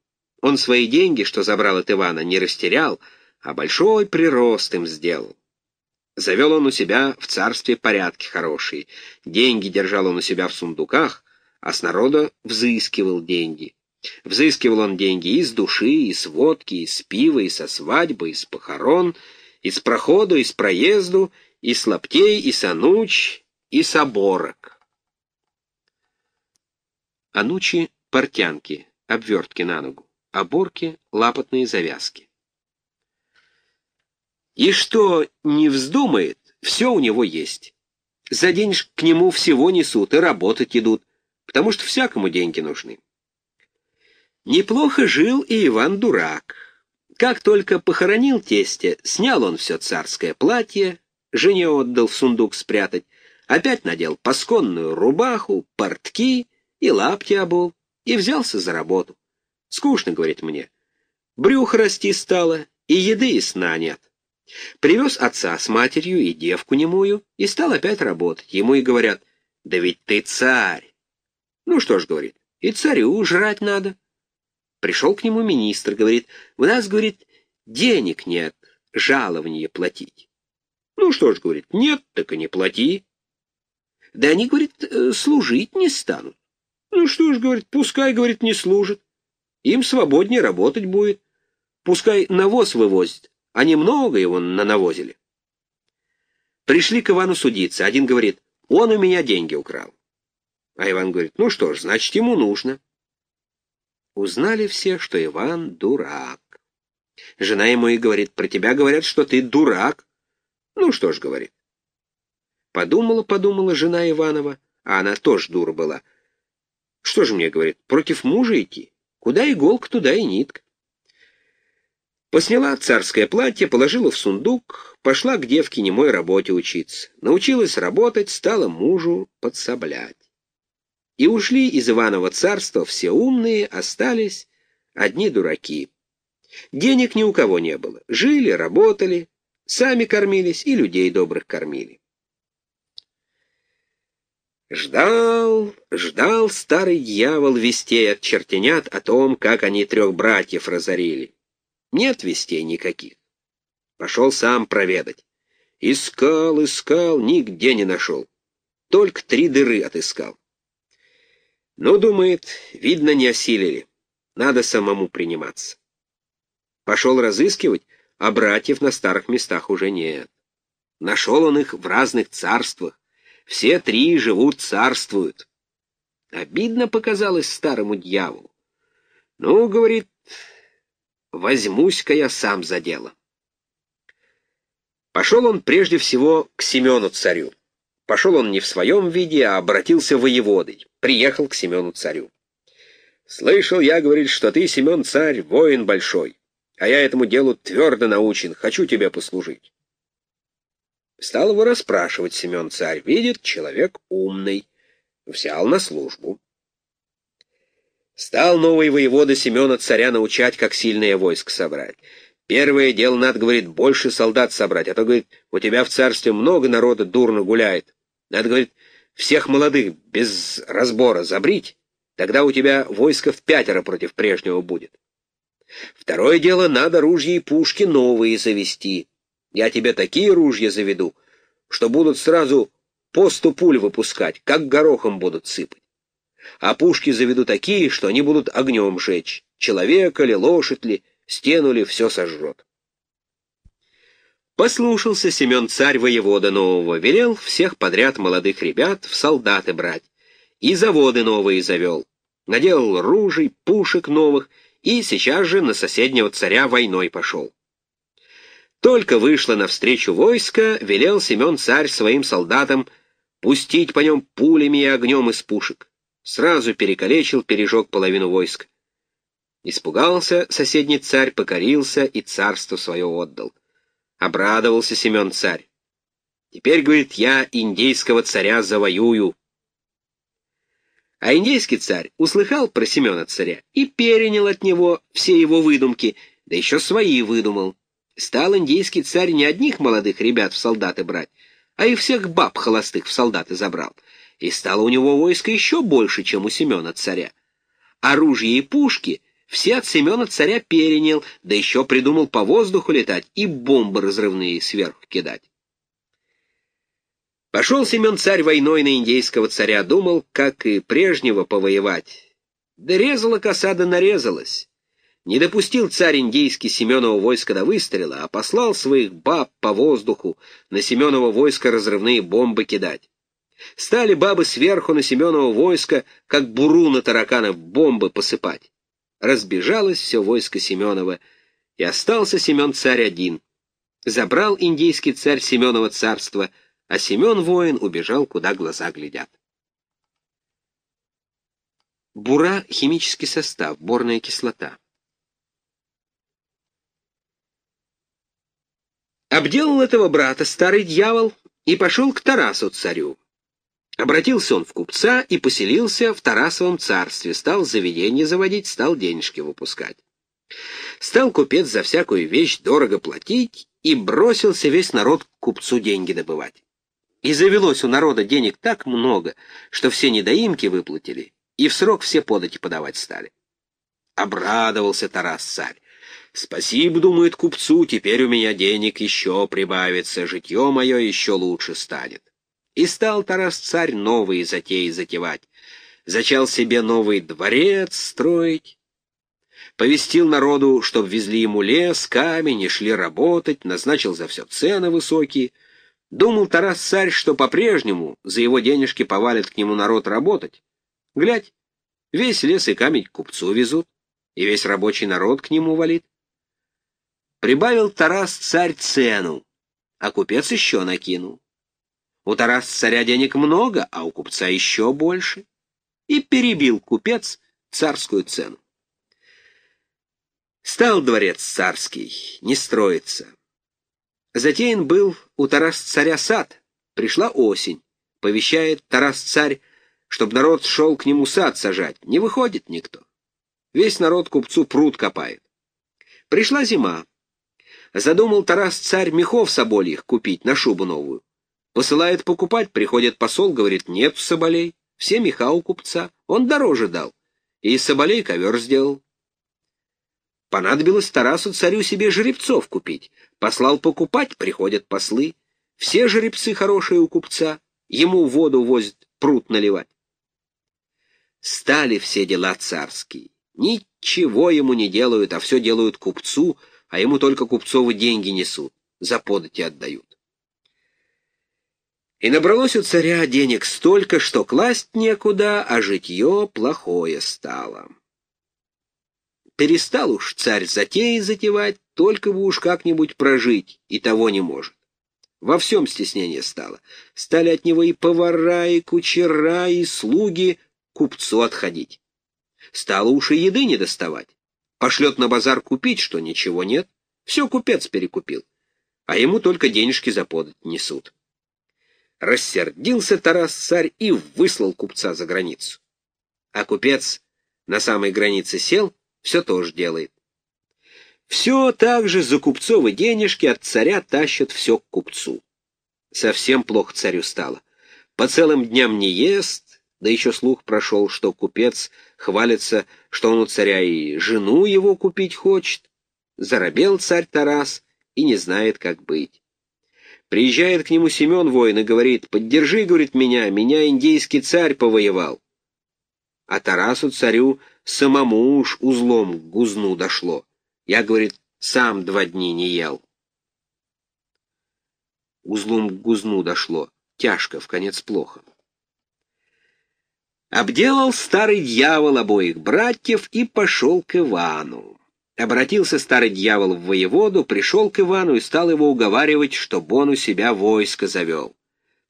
Speaker 1: Он свои деньги, что забрал от Ивана, не растерял, а большой прирост им сделал. Завел он у себя в царстве порядки хорошие. Деньги держал он у себя в сундуках, а с народа взыскивал деньги. Взыскивал он деньги из души, из водки, из пива, и со свадьбы, из похорон, из прохода, из проезду, из лаптей, из ануч, из оборок. Анучи — портянки, обвертки на ногу, оборки — лапотные завязки. И что не вздумает, все у него есть. За день к нему всего несут и работать идут, потому что всякому деньги нужны. Неплохо жил и Иван Дурак. Как только похоронил тестя, снял он все царское платье, жене отдал в сундук спрятать, опять надел пасконную рубаху, портки и лапти обул, и взялся за работу. Скучно, говорит мне. Брюхо расти стало, и еды и сна нет. Привез отца с матерью и девку немую, и стал опять работать. Ему и говорят, да ведь ты царь. Ну что ж, говорит, и царю жрать надо. Пришел к нему министр, говорит, у нас, говорит, денег нет, жалование платить. Ну что ж, говорит, нет, так и не плати. Да они, говорит, э, служить не станут. Ну что ж, говорит, пускай, говорит, не служит. Им свободнее работать будет. Пускай навоз вывозит, а немного его нанавозили. Пришли к Ивану судиться. Один говорит, он у меня деньги украл. А Иван говорит, ну что ж, значит, ему нужно. Узнали все, что Иван дурак. Жена ему и говорит, про тебя говорят, что ты дурак. Ну что ж, говорит. Подумала, подумала жена Иванова, а она тоже дура была. Что же мне, говорит, против мужа идти? Куда иголка, туда и нитка. Посняла царское платье, положила в сундук, пошла к девке немой работе учиться. Научилась работать, стала мужу подсоблять. И ушли из Иванова царства все умные, остались одни дураки. Денег ни у кого не было. Жили, работали, сами кормились и людей добрых кормили. Ждал, ждал старый дьявол вестей от чертенят о том, как они трех братьев разорили. Нет вестей никаких. Пошел сам проведать. Искал, искал, нигде не нашел. Только три дыры отыскал. Ну, думает, видно, не осилили. Надо самому приниматься. Пошел разыскивать, а братьев на старых местах уже нет. Нашел он их в разных царствах. Все три живут, царствуют. Обидно показалось старому дьяволу. Ну, говорит, возьмусь-ка я сам за дело. Пошел он прежде всего к Семену царю. Пошел он не в своем виде, а обратился воеводой. Приехал к Семену царю. «Слышал я, — говорит, — что ты, Семен царь, воин большой, а я этому делу твердо научен, хочу тебе послужить». Стал его расспрашивать Семен царь. Видит, человек умный. Взял на службу. Стал новый воевода Семена царя научать, как сильное войско собрать. Первое дело надо, говорит, больше солдат собрать, а то, говорит, у тебя в царстве много народа дурно гуляет. Надо, говорит, всех молодых без разбора забрить, тогда у тебя войско в пятеро против прежнего будет. Второе дело, надо ружья и пушки новые завести. Я тебе такие ружья заведу, что будут сразу по сто пуль выпускать, как горохом будут сыпать. А пушки заведу такие, что они будут огнем жечь, человека ли, лошадь ли, стену ли, все сожжет. Послушался Семен царь воевода нового, велел всех подряд молодых ребят в солдаты брать, и заводы новые завел, наделал ружей, пушек новых, и сейчас же на соседнего царя войной пошел. Только вышло навстречу войско, велел Семен царь своим солдатам пустить по нем пулями и огнем из пушек. Сразу перекалечил, пережег половину войска. Испугался соседний царь, покорился и царство свое отдал. Обрадовался Семен царь. Теперь, говорит, я индейского царя завоюю. А индейский царь услыхал про Семена царя и перенял от него все его выдумки, да еще свои выдумал. Стал индейский царь не одних молодых ребят в солдаты брать, а и всех баб холостых в солдаты забрал. И стало у него войско еще больше, чем у Семена царя. Оружие и пушки — все от Семена царя перенял, да еще придумал по воздуху летать и бомбы разрывные сверху кидать. Пошел Семен царь войной на индейского царя, думал, как и прежнего повоевать. Да резала коса, да нарезалась. Не допустил царь индейский Семенова войска до выстрела, а послал своих баб по воздуху на Семенова войско разрывные бомбы кидать. Стали бабы сверху на Семенова войско, как буру на таракана, бомбы посыпать разбежалось все войско Семенова, и остался Семен-царь один. Забрал индийский царь Семенова царство, а Семен-воин убежал, куда глаза глядят. Бура — химический состав, борная кислота. Обделал этого брата старый дьявол и пошел к Тарасу царю. Обратился он в купца и поселился в Тарасовом царстве, стал заведение заводить, стал денежки выпускать. Стал купец за всякую вещь дорого платить и бросился весь народ к купцу деньги добывать. И завелось у народа денег так много, что все недоимки выплатили, и в срок все подати подавать стали. Обрадовался Тарас царь. «Спасибо, — думает купцу, — теперь у меня денег еще прибавится, житье мое еще лучше станет». И стал Тарас-царь новые затеи затевать. Зачал себе новый дворец строить. Повестил народу, чтоб везли ему лес, камень и шли работать, назначил за все цены высокие. Думал Тарас-царь, что по-прежнему за его денежки повалит к нему народ работать. Глядь, весь лес и камень к купцу везут, и весь рабочий народ к нему валит. Прибавил Тарас-царь цену, а купец еще накинул. У Тарас царя денег много, а у купца еще больше. И перебил купец царскую цену. Стал дворец царский, не строится. Затеян был у Тарас царя сад. Пришла осень. Повещает Тарас царь, чтоб народ шел к нему сад сажать. Не выходит никто. Весь народ купцу пруд копает. Пришла зима. Задумал Тарас царь мехов собольих купить на шубу новую. Посылает покупать, приходит посол, говорит, нет соболей, все меха у купца, он дороже дал, и из соболей ковер сделал. Понадобилось Тарасу царю себе жеребцов купить. Послал покупать, приходят послы. Все жеребцы хорошие у купца, ему воду возят, пруд наливать. Стали все дела царские. Ничего ему не делают, а все делают купцу, а ему только купцовы деньги несут, за подати отдают. И набралось у царя денег столько, что класть некуда, а житье плохое стало. Перестал уж царь затеи затевать, только бы уж как-нибудь прожить, и того не может. Во всем стеснение стало. Стали от него и повара, и кучера, и слуги купцу отходить. Стало уж и еды не доставать. Пошлет на базар купить, что ничего нет. Все купец перекупил. А ему только денежки за подать несут. Рассердился Тарас-царь и выслал купца за границу. А купец на самой границе сел, все тоже делает. Все так же за купцовы денежки от царя тащат все к купцу. Совсем плохо царю стало. По целым дням не ест, да еще слух прошел, что купец хвалится, что он у царя и жену его купить хочет. Заробел царь Тарас и не знает, как быть. Приезжает к нему Семен воин и говорит, «Поддержи, — говорит, — меня, меня индейский царь повоевал». А Тарасу царю самому уж узлом к гузну дошло. Я, говорит, сам два дни не ел. Узлом к гузну дошло. Тяжко, в конец плохо. Обделал старый дьявол обоих братьев и пошел к Ивану. Обратился старый дьявол в воеводу, пришел к Ивану и стал его уговаривать, чтобы он у себя войско завел.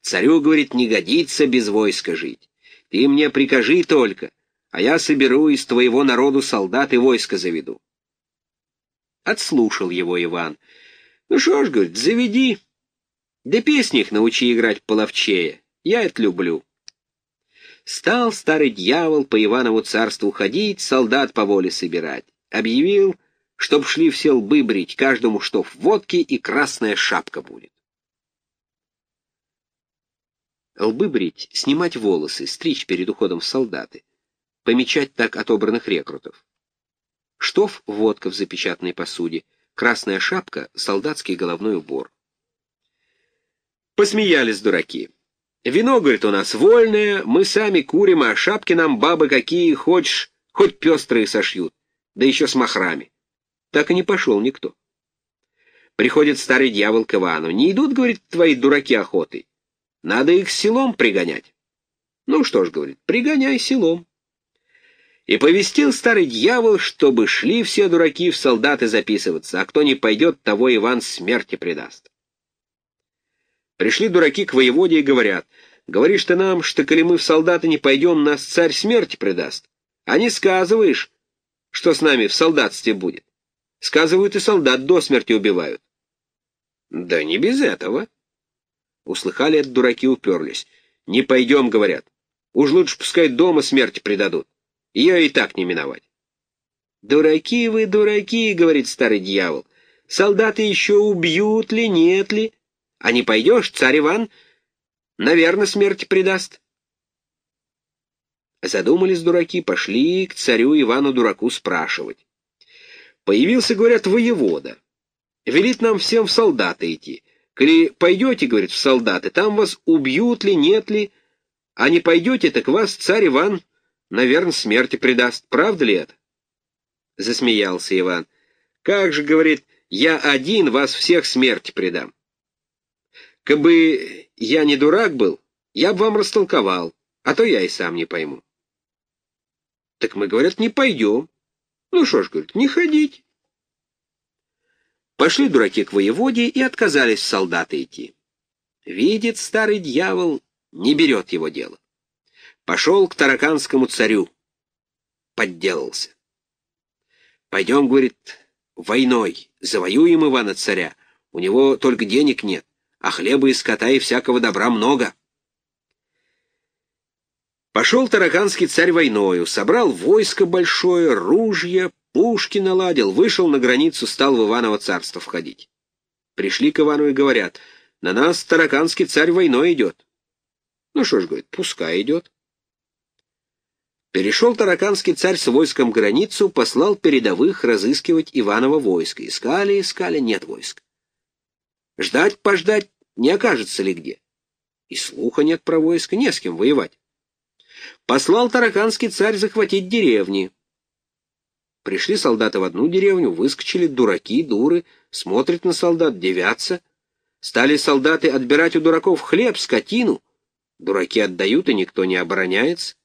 Speaker 1: Царю, говорит, не годится без войска жить. Ты мне прикажи только, а я соберу из твоего народу солдат и войско заведу. Отслушал его Иван. Ну что ж, говорит, заведи. Да песни их научи играть половчее. Я это люблю. Стал старый дьявол по Иванову царству ходить, солдат по воле собирать. Объявил, чтоб шли все лбы брить, каждому штоф водки и красная шапка будет. Лбы брить, снимать волосы, стричь перед уходом в солдаты, помечать так отобранных рекрутов. Штоф — водка в запечатанной посуде, красная шапка — солдатский головной убор. Посмеялись дураки. Вино, говорит, у нас вольное, мы сами курим, а шапки нам бабы какие хочешь, хоть пестрые сошьют, да еще с махрами. Так и не пошел никто. Приходит старый дьявол к Ивану. Не идут, говорит, твои дураки охоты. Надо их селом пригонять. Ну что ж, говорит, пригоняй селом. И повестил старый дьявол, чтобы шли все дураки в солдаты записываться, а кто не пойдет, того Иван смерти предаст. Пришли дураки к воеводе и говорят, «Говоришь ты нам, что коли мы в солдаты не пойдем, нас царь смерти предаст. А не сказываешь, что с нами в солдатстве будет. Сказывают, и солдат до смерти убивают». «Да не без этого». Услыхали это дураки, уперлись. «Не пойдем», — говорят. «Уж лучше пускай дома смерти предадут. Ее и так не миновать». «Дураки вы, дураки», — говорит старый дьявол. «Солдаты еще убьют ли, нет ли?» А не пойдешь, царь Иван, наверное, смерти предаст. Задумались дураки, пошли к царю Ивану-дураку спрашивать. Появился, говорят, воевода. Велит нам всем в солдаты идти. Коли пойдете, говорит, в солдаты, там вас убьют ли, нет ли, а не пойдете, так вас царь Иван, наверное, смерти предаст. Правда ли это? Засмеялся Иван. Как же, говорит, я один вас всех смерти предам. Кабы я не дурак был, я бы вам растолковал, а то я и сам не пойму. Так мы, говорят, не пойдем. Ну что ж, говорит, не ходить. Пошли дураки к воеводе и отказались солдаты идти. Видит старый дьявол, не берет его дело. Пошел к тараканскому царю. Подделался. Пойдем, говорит, войной, завоюем Ивана-царя. У него только денег нет а хлеба и скота и всякого добра много. Пошел тараканский царь войною, собрал войско большое, ружья, пушки наладил, вышел на границу, стал в Иваново царство входить. Пришли к Ивану и говорят, на нас тараканский царь войной идет. Ну что ж, говорит, пускай идет. Перешел тараканский царь с войском границу, послал передовых разыскивать Иваново войско. Искали, искали, нет войск. Ждать-пождать не окажется ли где. И слуха нет про войско, не с кем воевать. Послал тараканский царь захватить деревни. Пришли солдаты в одну деревню, выскочили дураки, дуры, смотрят на солдат, девятся. Стали солдаты отбирать у дураков хлеб, скотину. Дураки отдают, и никто не обороняется.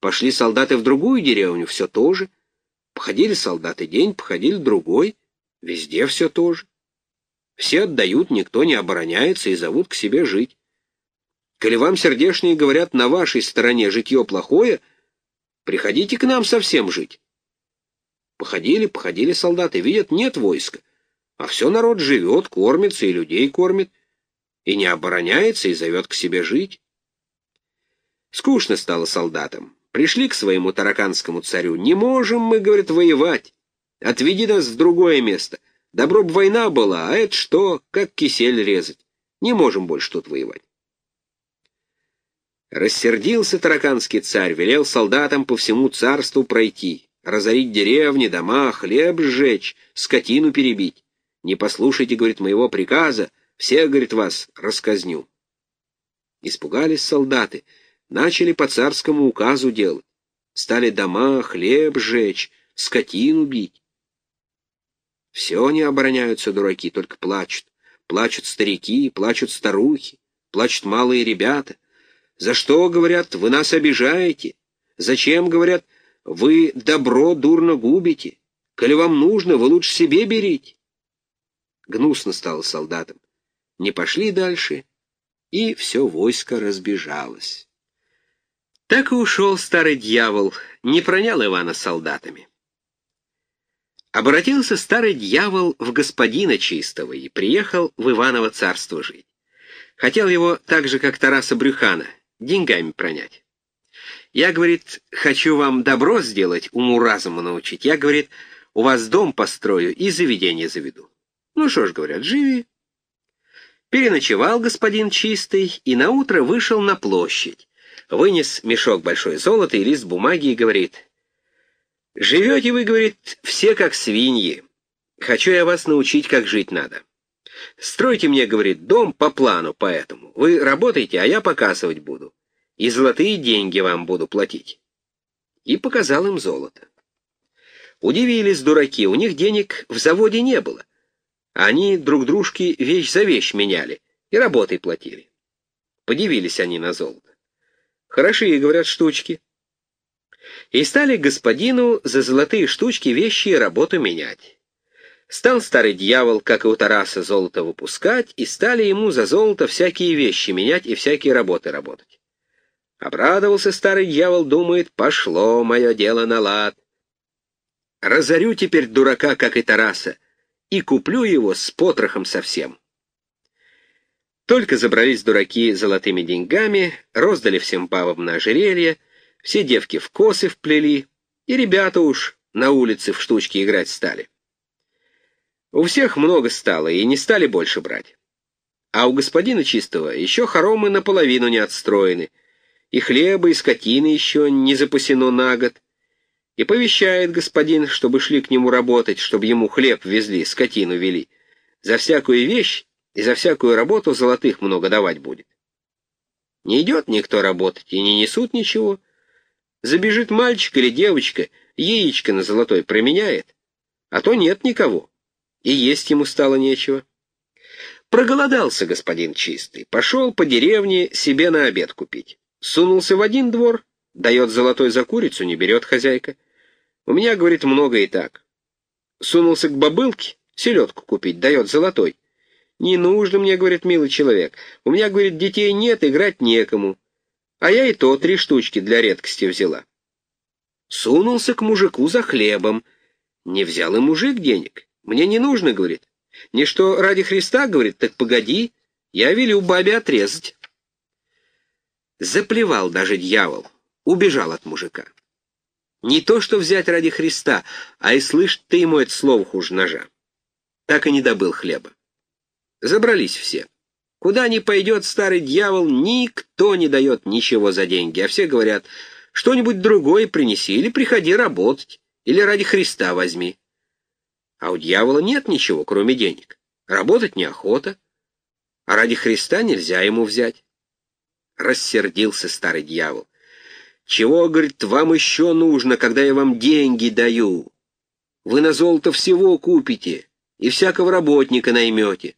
Speaker 1: Пошли солдаты в другую деревню, все то же. Походили солдаты день, походили другой. Везде все то же. Все отдают, никто не обороняется и зовут к себе жить. Коли вам сердешнее говорят, на вашей стороне житье плохое, приходите к нам совсем жить. Походили, походили солдаты, видят, нет войска, а все народ живет, кормится и людей кормит, и не обороняется и зовет к себе жить. Скучно стало солдатам. Пришли к своему тараканскому царю. «Не можем мы, — говорит, — воевать. Отведи нас в другое место. Добро б война была, а это что, как кисель резать. Не можем больше тут воевать. Рассердился тараканский царь, велел солдатам по всему царству пройти, разорить деревни, дома, хлеб сжечь, скотину перебить. Не послушайте, говорит, моего приказа, все, говорит, вас расказню. Испугались солдаты, начали по царскому указу делать. Стали дома, хлеб сжечь, скотину бить. Все они обороняются, дураки, только плачут. плачут старики, плачут старухи, плачут малые ребята. За что, говорят, вы нас обижаете? Зачем, говорят, вы добро дурно губите? Коли вам нужно, вы лучше себе берите. Гнусно стало солдатам. Не пошли дальше, и все войско разбежалось. Так и ушел старый дьявол, не пронял Ивана солдатами. Обратился старый дьявол в господина Чистого и приехал в Иваново царство жить. Хотел его так же, как Тараса Брюхана, деньгами пронять. Я, говорит, хочу вам добро сделать, уму-разуму научить. Я, говорит, у вас дом построю и заведение заведу. Ну что ж, говорят, живи. Переночевал господин Чистый и наутро вышел на площадь. Вынес мешок большой золота и лист бумаги и говорит, «Живете вы, — говорит, — все как свиньи. Хочу я вас научить, как жить надо. Стройте мне, — говорит, — дом по плану поэтому. Вы работаете, а я показывать буду. И золотые деньги вам буду платить». И показал им золото. Удивились дураки, у них денег в заводе не было. Они друг дружке вещь за вещь меняли и работой платили. Подивились они на золото. Хорошие, говорят, штучки. И стали господину за золотые штучки вещи и работу менять. Стал старый дьявол, как и у Тараса, золото выпускать, и стали ему за золото всякие вещи менять и всякие работы работать. Обрадовался старый дьявол, думает, пошло мое дело на лад. Разорю теперь дурака, как и Тараса, и куплю его с потрохом совсем. Только забрались дураки золотыми деньгами, роздали всем бабам на ожерелье, все девки в косы вплели, и ребята уж на улице в штучки играть стали. У всех много стало, и не стали больше брать. А у господина Чистого еще хоромы наполовину не отстроены, и хлеба, и скотины еще не запасено на год. И повещает господин, чтобы шли к нему работать, чтобы ему хлеб везли, скотину вели. За всякую вещь и за всякую работу золотых много давать будет. Не идет никто работать и не несут ничего. Забежит мальчик или девочка, яичко на золотой променяет, а то нет никого, и есть ему стало нечего. Проголодался господин чистый, пошел по деревне себе на обед купить. Сунулся в один двор, дает золотой за курицу, не берет хозяйка. У меня, говорит, много и так. Сунулся к бабылке, селедку купить, дает золотой. «Не нужно мне, — говорит милый человек. У меня, — говорит, — детей нет, играть некому. А я и то три штучки для редкости взяла». Сунулся к мужику за хлебом. Не взял и мужик денег. «Мне не нужно, — говорит. Не что ради Христа, — говорит, — так погоди, я велю бабе отрезать». Заплевал даже дьявол, убежал от мужика. Не то, что взять ради Христа, а и слышь ты ему это слово хуже ножа. Так и не добыл хлеба. Забрались все. Куда ни пойдет старый дьявол, никто не дает ничего за деньги, а все говорят, что-нибудь другое принеси, или приходи работать, или ради Христа возьми. А у дьявола нет ничего, кроме денег. Работать неохота, а ради Христа нельзя ему взять. Рассердился старый дьявол. «Чего, — говорит, — вам еще нужно, когда я вам деньги даю? Вы на золото всего купите и всякого работника наймете.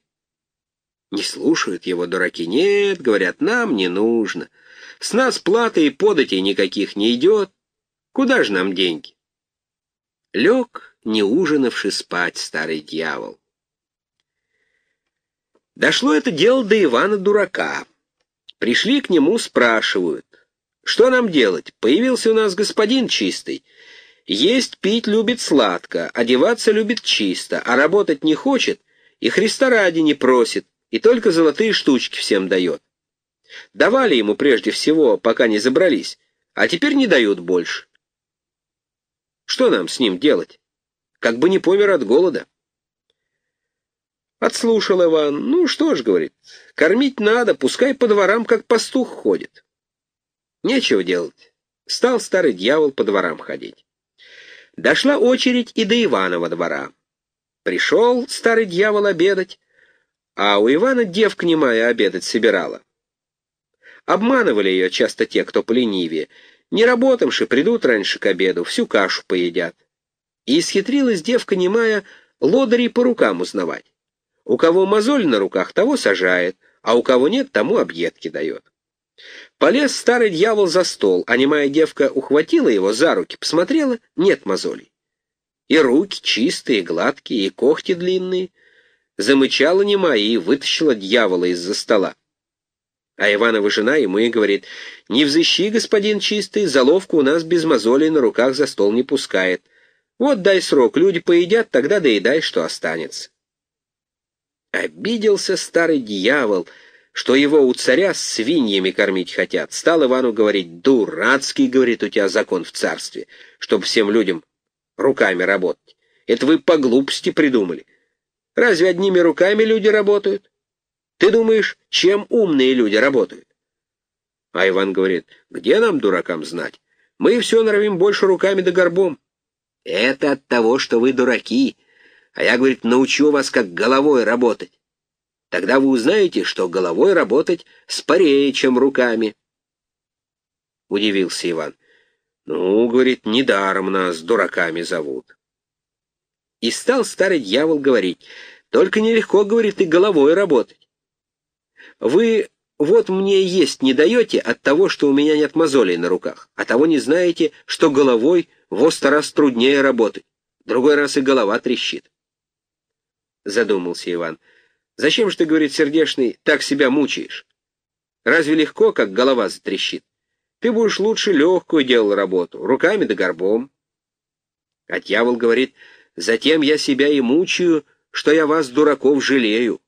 Speaker 1: Не слушают его дураки. Нет, говорят, нам не нужно. С нас платы и податей никаких не идет. Куда же нам деньги? Лег, не ужинавши спать, старый дьявол. Дошло это дело до Ивана Дурака. Пришли к нему, спрашивают, что нам делать? Появился у нас господин чистый. Есть, пить любит сладко, одеваться любит чисто, а работать не хочет и Христа ради не просит и только золотые штучки всем дает. Давали ему прежде всего, пока не забрались, а теперь не дают больше. Что нам с ним делать? Как бы не помер от голода. Отслушал Иван. Ну что ж, говорит, кормить надо, пускай по дворам, как пастух ходит. Нечего делать. Стал старый дьявол по дворам ходить. Дошла очередь и до Иванова двора. Пришел старый дьявол обедать, а у Ивана девка немая обедать собирала. Обманывали ее часто те, кто поленивее. Не работавши, придут раньше к обеду, всю кашу поедят. И исхитрилась девка немая лодырей по рукам узнавать. У кого мозоль на руках, того сажает, а у кого нет, тому объедки дает. Полез старый дьявол за стол, а немая девка ухватила его за руки, посмотрела — нет мозолей. И руки чистые, гладкие, и когти длинные. Замычала немая и вытащила дьявола из-за стола. А Иванова жена ему и говорит, «Не взыщи, господин чистый, заловку у нас без мозолей на руках за стол не пускает. Вот дай срок, люди поедят, тогда доедай, что останется». Обиделся старый дьявол, что его у царя свиньями кормить хотят. Стал Ивану говорить, «Дурацкий, — говорит, — у тебя закон в царстве, чтобы всем людям руками работать. Это вы по глупости придумали. Разве одними руками люди работают? Ты думаешь, чем умные люди работают? А Иван говорит, где нам, дуракам, знать? Мы все норовим больше руками да горбом. Это от того, что вы дураки. А я, говорит, научу вас, как головой работать. Тогда вы узнаете, что головой работать спорее, чем руками. Удивился Иван. Ну, говорит, недаром нас дураками зовут. И стал старый дьявол говорить, только нелегко, говорит, и головой работать. Вы вот мне есть не даете от того, что у меня нет мозолей на руках, а того не знаете, что головой в сто раз труднее работать. Другой раз и голова трещит. Задумался Иван. Зачем же ты, говорит сердешный, так себя мучаешь? Разве легко, как голова затрещит? Ты будешь лучше легкую делал работу, руками да горбом. А дьявол говорит, затем я себя и мучаю, что я вас, дураков, жалею.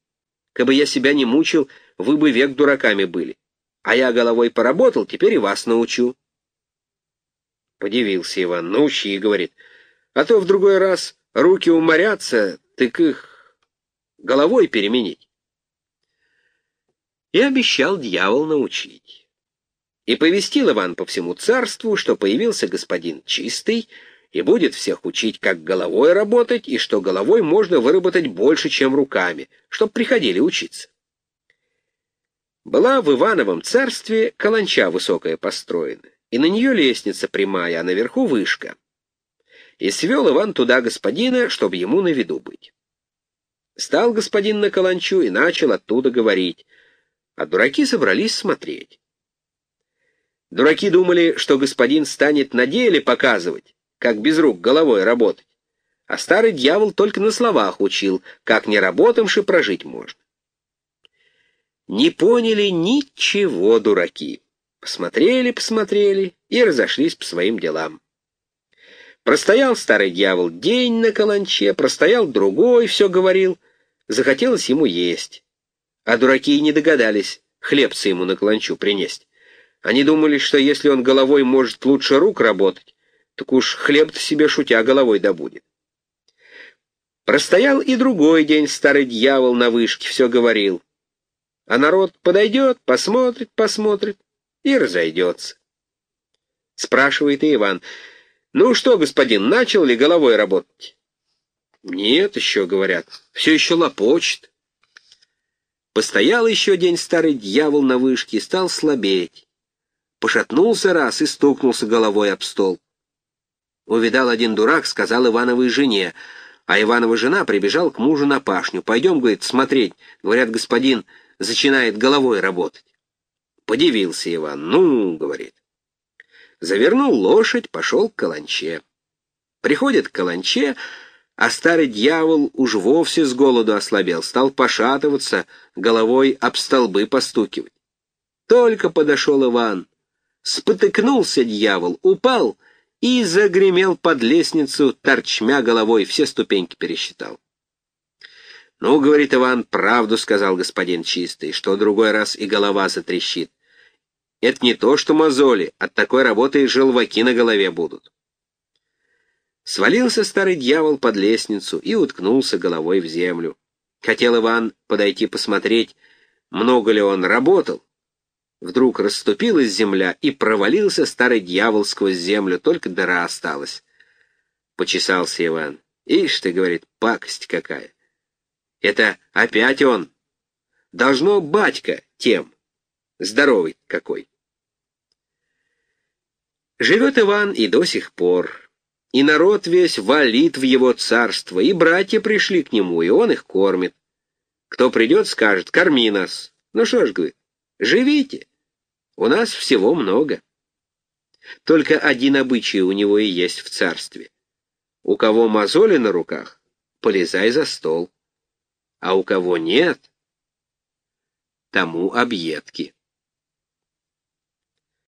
Speaker 1: Кабы я себя не мучил, вы бы век дураками были. А я головой поработал, теперь и вас научу. Подивился Иван. Научи, говорит. А то в другой раз руки уморятся, так их головой переменить. И обещал дьявол научить. И повестил Иван по всему царству, что появился господин чистый, и будет всех учить, как головой работать, и что головой можно выработать больше, чем руками, чтоб приходили учиться. Была в Ивановом царстве каланча высокая построена, и на нее лестница прямая, а наверху вышка. И свел Иван туда господина, чтобы ему на виду быть. Стал господин на каланчу и начал оттуда говорить, а дураки собрались смотреть. Дураки думали, что господин станет на деле показывать, как без рук головой работать, а старый дьявол только на словах учил, как не работавши прожить можно. Не поняли ничего дураки. Посмотрели, посмотрели и разошлись по своим делам. Простоял старый дьявол день на каланче, простоял другой, все говорил. Захотелось ему есть. А дураки не догадались хлебца ему на каланчу принести. Они думали, что если он головой может лучше рук работать, так уж хлеб-то себе шутя головой добудет. Простоял и другой день старый дьявол на вышке, все говорил. А народ подойдет, посмотрит, посмотрит и разойдется. Спрашивает Иван. «Ну что, господин, начал ли головой работать?» «Нет еще, — говорят, — все еще лопочет». Постоял еще день старый дьявол на вышке и стал слабеть. Пошатнулся раз и стукнулся головой об стол. Увидал один дурак, сказал Ивановой жене, а Иванова жена прибежал к мужу на пашню. «Пойдем, — говорит, — смотреть. Говорят, господин, — начинает головой работать. Подивился Иван. «Ну, — говорит. Завернул лошадь, пошел к каланче. Приходит к каланче, а старый дьявол уж вовсе с голоду ослабел, стал пошатываться, головой об столбы постукивать. Только подошел Иван. Спотыкнулся дьявол, упал и загремел под лестницу, торчмя головой, все ступеньки пересчитал. «Ну, — говорит Иван, — правду сказал господин Чистый, что другой раз и голова затрещит. Это не то, что мозоли, от такой работы и желваки на голове будут». Свалился старый дьявол под лестницу и уткнулся головой в землю. Хотел Иван подойти посмотреть, много ли он работал. Вдруг расступилась земля, и провалился старый дьявол сквозь землю, только дыра осталась. Почесался Иван. «Ишь ты, — говорит, — пакость какая!» Это опять он. Должно батька тем. Здоровый какой. Живет Иван и до сих пор. И народ весь валит в его царство, и братья пришли к нему, и он их кормит. Кто придет, скажет, корми нас. Ну что ж, говорит, живите. У нас всего много. Только один обычай у него и есть в царстве. У кого мозоли на руках, полезай за стол. А у кого нет, тому объедки.